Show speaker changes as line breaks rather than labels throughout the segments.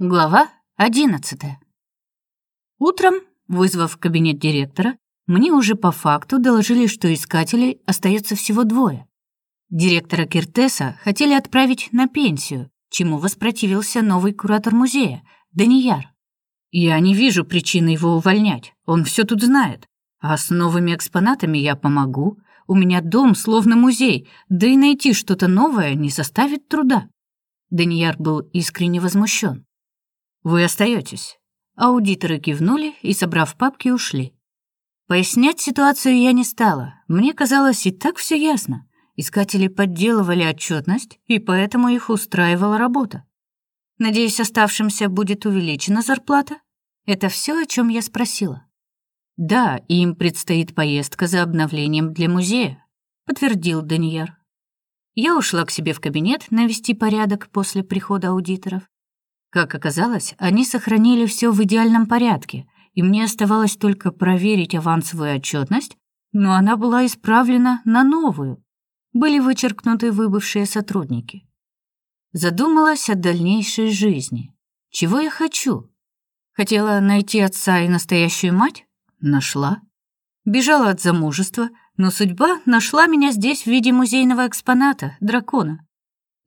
Глава одиннадцатая. Утром, вызвав кабинет директора, мне уже по факту доложили, что искателей остается всего двое. Директора Киртеса хотели отправить на пенсию, чему воспротивился новый куратор музея, Данияр. Я не вижу причины его увольнять, он все тут знает. А с новыми экспонатами я помогу. У меня дом словно музей, да и найти что-то новое не составит труда. Данияр был искренне возмущен. Вы остаетесь. Аудиторы кивнули и, собрав папки, ушли. Пояснять ситуацию я не стала. Мне казалось, и так все ясно. Искатели подделывали отчетность, и поэтому их устраивала работа. Надеюсь, оставшимся будет увеличена зарплата? Это все, о чем я спросила. Да, им предстоит поездка за обновлением для музея, подтвердил Данияр. Я ушла к себе в кабинет навести порядок после прихода аудиторов как оказалось, они сохранили все в идеальном порядке, и мне оставалось только проверить авансовую отчетность, но она была исправлена на новую. Были вычеркнуты выбывшие сотрудники. Задумалась о дальнейшей жизни. Чего я хочу? Хотела найти отца и настоящую мать? Нашла. Бежала от замужества, но судьба нашла меня здесь в виде музейного экспоната, дракона.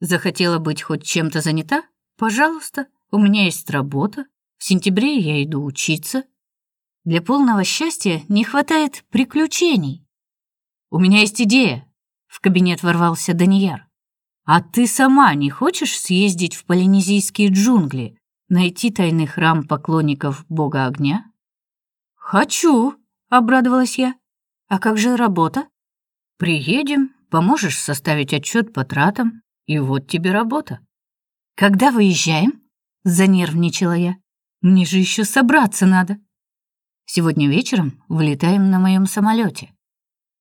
Захотела быть хоть чем-то занята? Пожалуйста, у меня есть работа. В сентябре я иду учиться. Для полного счастья не хватает приключений. У меня есть идея. В кабинет ворвался Данияр. А ты сама не хочешь съездить в полинезийские джунгли, найти тайный храм поклонников бога огня? Хочу, обрадовалась я. А как же работа? Приедем, поможешь составить отчет по тратам, и вот тебе работа. Когда выезжаем? Занервничала я. Мне же еще собраться надо. Сегодня вечером вылетаем на моем самолете.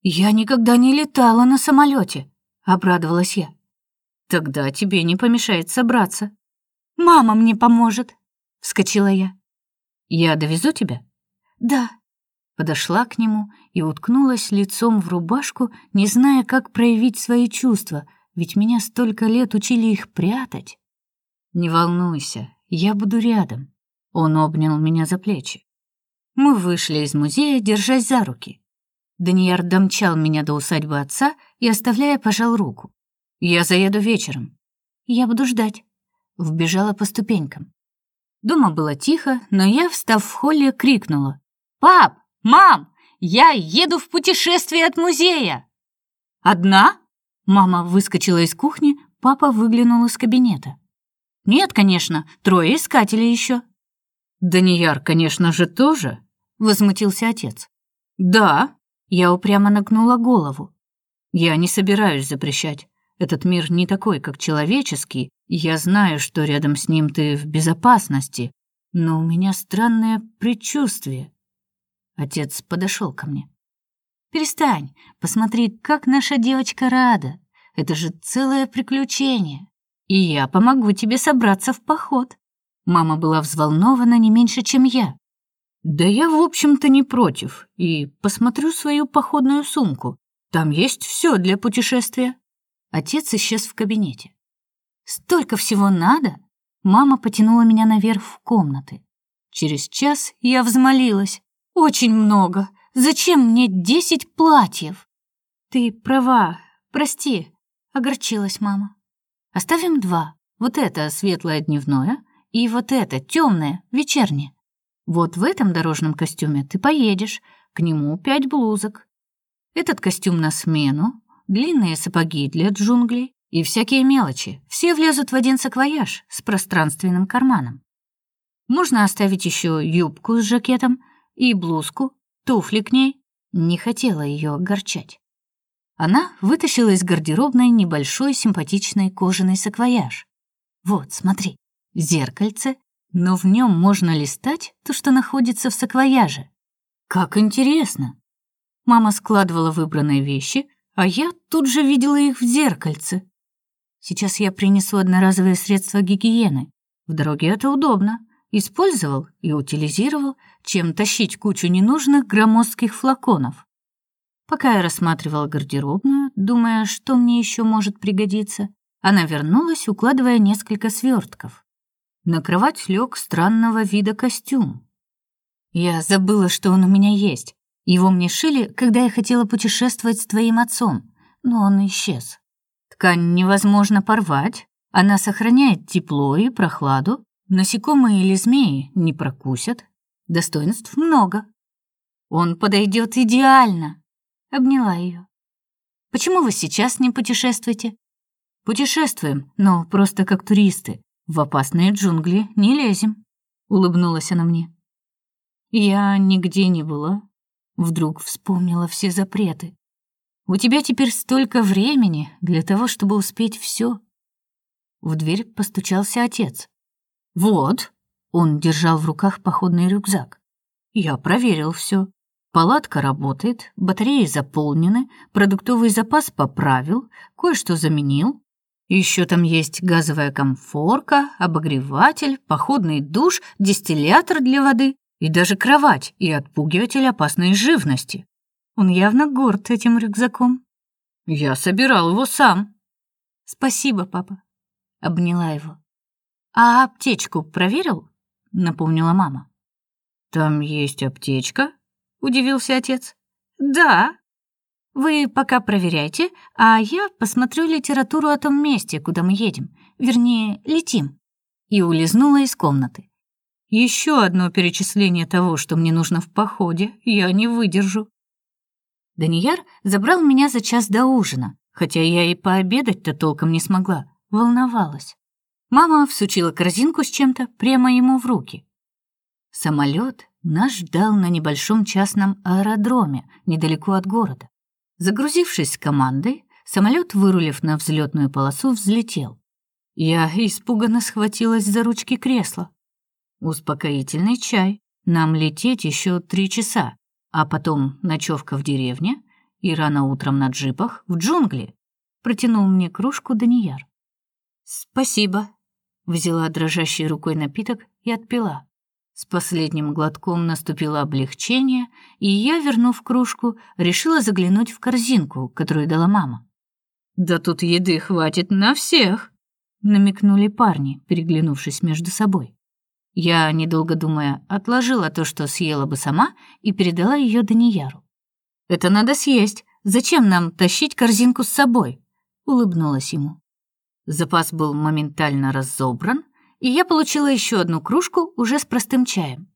Я никогда не летала на самолете, обрадовалась я. Тогда тебе не помешает собраться. Мама мне поможет, вскочила я. Я довезу тебя? Да. Подошла к нему и уткнулась лицом в рубашку, не зная, как проявить свои чувства, ведь меня столько лет учили их прятать. «Не волнуйся, я буду рядом». Он обнял меня за плечи. Мы вышли из музея, держась за руки. Данияр домчал меня до усадьбы отца и, оставляя, пожал руку. «Я заеду вечером». «Я буду ждать». Вбежала по ступенькам. Дома было тихо, но я, встав в холле, крикнула. «Пап! Мам! Я еду в путешествие от музея!» «Одна?» Мама выскочила из кухни, папа выглянул из кабинета. «Нет, конечно, трое искателей еще». «Данияр, конечно же, тоже», — возмутился отец. «Да», — я упрямо нагнула голову. «Я не собираюсь запрещать. Этот мир не такой, как человеческий, я знаю, что рядом с ним ты в безопасности, но у меня странное предчувствие». Отец подошел ко мне. «Перестань, посмотри, как наша девочка рада. Это же целое приключение и я помогу тебе собраться в поход». Мама была взволнована не меньше, чем я. «Да я, в общем-то, не против, и посмотрю свою походную сумку. Там есть все для путешествия». Отец исчез в кабинете. «Столько всего надо!» Мама потянула меня наверх в комнаты. Через час я взмолилась. «Очень много! Зачем мне десять платьев?» «Ты права, прости», — огорчилась мама. Оставим два. Вот это светлое дневное и вот это темное вечернее. Вот в этом дорожном костюме ты поедешь, к нему пять блузок. Этот костюм на смену, длинные сапоги для джунглей и всякие мелочи. Все влезут в один саквояж с пространственным карманом. Можно оставить еще юбку с жакетом и блузку, туфли к ней. Не хотела ее огорчать. Она вытащила из гардеробной небольшой симпатичный кожаный саквояж. «Вот, смотри, зеркальце, но в нем можно листать то, что находится в саквояже. Как интересно!» Мама складывала выбранные вещи, а я тут же видела их в зеркальце. Сейчас я принесу одноразовые средства гигиены. В дороге это удобно. Использовал и утилизировал, чем тащить кучу ненужных громоздких флаконов. Пока я рассматривала гардеробную, думая, что мне еще может пригодиться, она вернулась, укладывая несколько свертков. На кровать лег странного вида костюм. Я забыла, что он у меня есть. Его мне шили, когда я хотела путешествовать с твоим отцом, но он исчез. Ткань невозможно порвать, она сохраняет тепло и прохладу, насекомые или змеи не прокусят. Достоинств много. Он подойдет идеально. Обняла ее. Почему вы сейчас не путешествуете? Путешествуем, но просто как туристы. В опасные джунгли не лезем. Улыбнулась она мне. Я нигде не была. Вдруг вспомнила все запреты. У тебя теперь столько времени для того, чтобы успеть все. В дверь постучался отец. Вот, он держал в руках походный рюкзак. Я проверил все. Палатка работает, батареи заполнены, продуктовый запас поправил, кое-что заменил. Еще там есть газовая комфорка, обогреватель, походный душ, дистиллятор для воды и даже кровать и отпугиватель опасной живности. Он явно горд этим рюкзаком. Я собирал его сам. Спасибо, папа. Обняла его. А аптечку проверил? Напомнила мама. Там есть аптечка? Удивился отец. Да. Вы пока проверяйте, а я посмотрю литературу о том месте, куда мы едем. Вернее, летим. И улизнула из комнаты. Еще одно перечисление того, что мне нужно в походе, я не выдержу. Данияр забрал меня за час до ужина, хотя я и пообедать-то толком не смогла, волновалась. Мама всучила корзинку с чем-то прямо ему в руки. Самолет нас ждал на небольшом частном аэродроме недалеко от города. Загрузившись с командой, самолет, вырулив на взлетную полосу, взлетел. Я испуганно схватилась за ручки кресла. Успокоительный чай. Нам лететь еще три часа а потом ночевка в деревне и рано утром на джипах в джунгли. Протянул мне кружку Данияр. Спасибо, взяла дрожащей рукой напиток и отпила. С последним глотком наступило облегчение, и я, вернув кружку, решила заглянуть в корзинку, которую дала мама. Да тут еды хватит на всех, намекнули парни, переглянувшись между собой. Я, недолго думая, отложила то, что съела бы сама, и передала ее Данияру. «Это надо съесть. Зачем нам тащить корзинку с собой?» — улыбнулась ему. Запас был моментально разобран, и я получила еще одну кружку уже с простым чаем.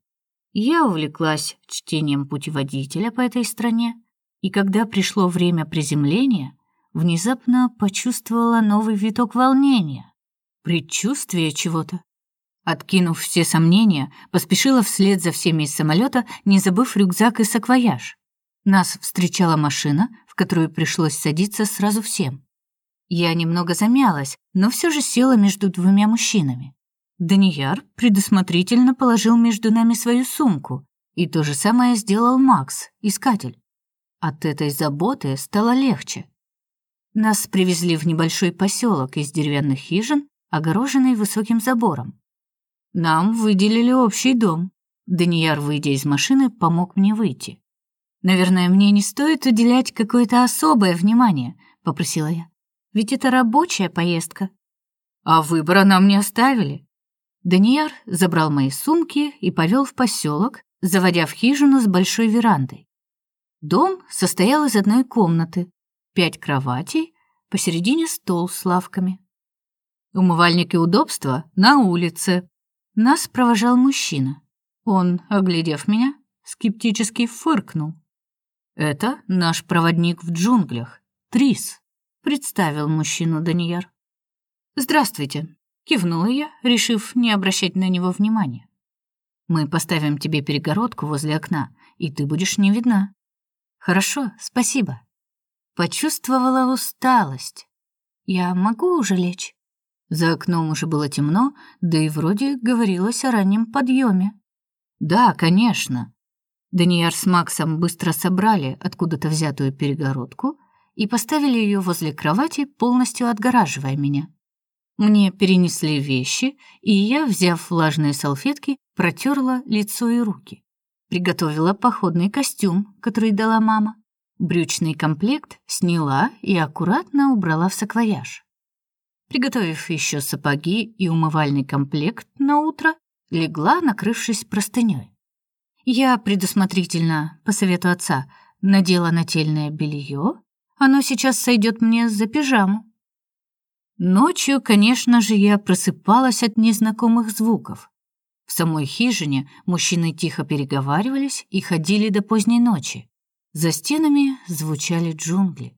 Я увлеклась чтением путеводителя по этой стране, и когда пришло время приземления, внезапно почувствовала новый виток волнения, предчувствие чего-то. Откинув все сомнения, поспешила вслед за всеми из самолета, не забыв рюкзак и саквояж. Нас встречала машина, в которую пришлось садиться сразу всем. Я немного замялась, но все же села между двумя мужчинами. Данияр предусмотрительно положил между нами свою сумку, и то же самое сделал Макс, искатель. От этой заботы стало легче. Нас привезли в небольшой поселок из деревянных хижин, огороженный высоким забором. Нам выделили общий дом. Данияр, выйдя из машины, помог мне выйти. Наверное, мне не стоит уделять какое-то особое внимание, попросила я. Ведь это рабочая поездка. А выбора нам не оставили. Данияр забрал мои сумки и повел в поселок, заводя в хижину с большой верандой. Дом состоял из одной комнаты, пять кроватей, посередине стол с лавками. Умывальник и удобства на улице, нас провожал мужчина. Он, оглядев меня, скептически фыркнул. «Это наш проводник в джунглях, Трис», — представил мужчину Данияр. «Здравствуйте», — кивнула я, решив не обращать на него внимания. «Мы поставим тебе перегородку возле окна, и ты будешь не видна». «Хорошо, спасибо». Почувствовала усталость. «Я могу уже лечь?» За окном уже было темно, да и вроде говорилось о раннем подъеме. Да, конечно. Данияр с Максом быстро собрали откуда-то взятую перегородку и поставили ее возле кровати, полностью отгораживая меня. Мне перенесли вещи, и я, взяв влажные салфетки, протерла лицо и руки. Приготовила походный костюм, который дала мама. Брючный комплект сняла и аккуратно убрала в саквояж. приготовив еще сапоги и умывальный комплект на утро, легла, накрывшись простыней. Я предусмотрительно, по совету отца, надела нательное белье. Оно сейчас сойдет мне за пижаму. Ночью, конечно же, я просыпалась от незнакомых звуков. В самой хижине мужчины тихо переговаривались и ходили до поздней ночи. За стенами звучали джунгли.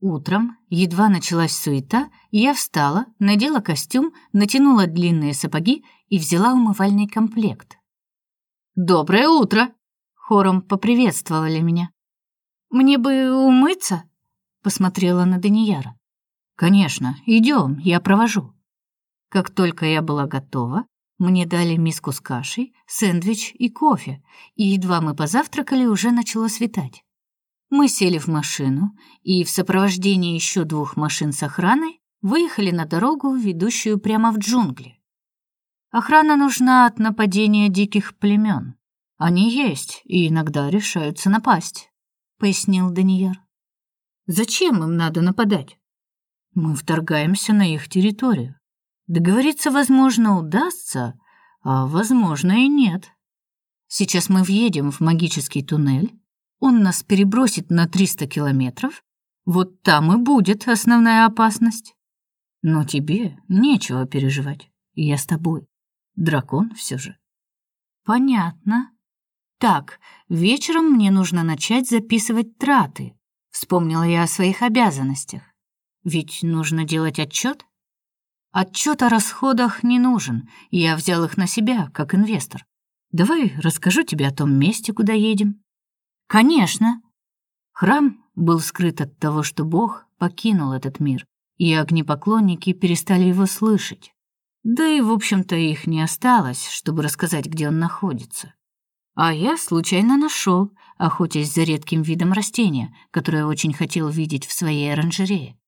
Утром, едва началась суета, я встала, надела костюм, натянула длинные сапоги и взяла умывальный комплект. «Доброе утро!» — хором поприветствовали меня. «Мне бы умыться?» — посмотрела на Данияра. «Конечно, идем, я провожу». Как только я была готова, мне дали миску с кашей, сэндвич и кофе, и едва мы позавтракали, уже начало светать. Мы сели в машину и в сопровождении еще двух машин с охраной выехали на дорогу, ведущую прямо в джунгли. Охрана нужна от нападения диких племен. Они есть и иногда решаются напасть, пояснил Данияр. Зачем им надо нападать? Мы вторгаемся на их территорию. Договориться, возможно, удастся, а возможно и нет. Сейчас мы въедем в магический туннель, он нас перебросит на 300 километров, вот там и будет основная опасность. Но тебе нечего переживать, я с тобой. Дракон все же. Понятно. Так, вечером мне нужно начать записывать траты. Вспомнила я о своих обязанностях. Ведь нужно делать отчет. Отчет о расходах не нужен, я взял их на себя, как инвестор. Давай расскажу тебе о том месте, куда едем. Конечно. Храм был скрыт от того, что Бог покинул этот мир, и огнепоклонники перестали его слышать. Да и, в общем-то, их не осталось, чтобы рассказать, где он находится. А я случайно нашел, охотясь за редким видом растения, которое очень хотел видеть в своей оранжерее.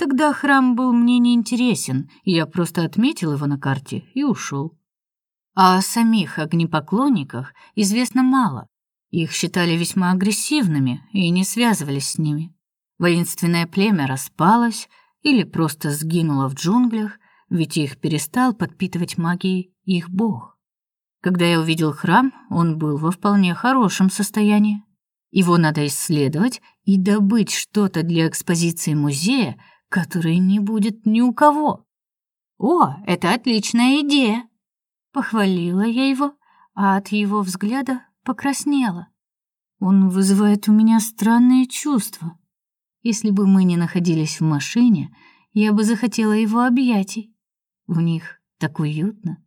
Тогда храм был мне не интересен, я просто отметил его на карте и ушел. А о самих огнепоклонниках известно мало. Их считали весьма агрессивными и не связывались с ними. Воинственное племя распалось или просто сгинуло в джунглях, ведь их перестал подпитывать магией их бог. Когда я увидел храм, он был во вполне хорошем состоянии. Его надо исследовать и добыть что-то для экспозиции музея, которой не будет ни у кого. О, это отличная идея, похвалила я его, а от его взгляда покраснела. Он вызывает у меня странные чувства. Если бы мы не находились в машине, я бы захотела его объятий. В них так уютно.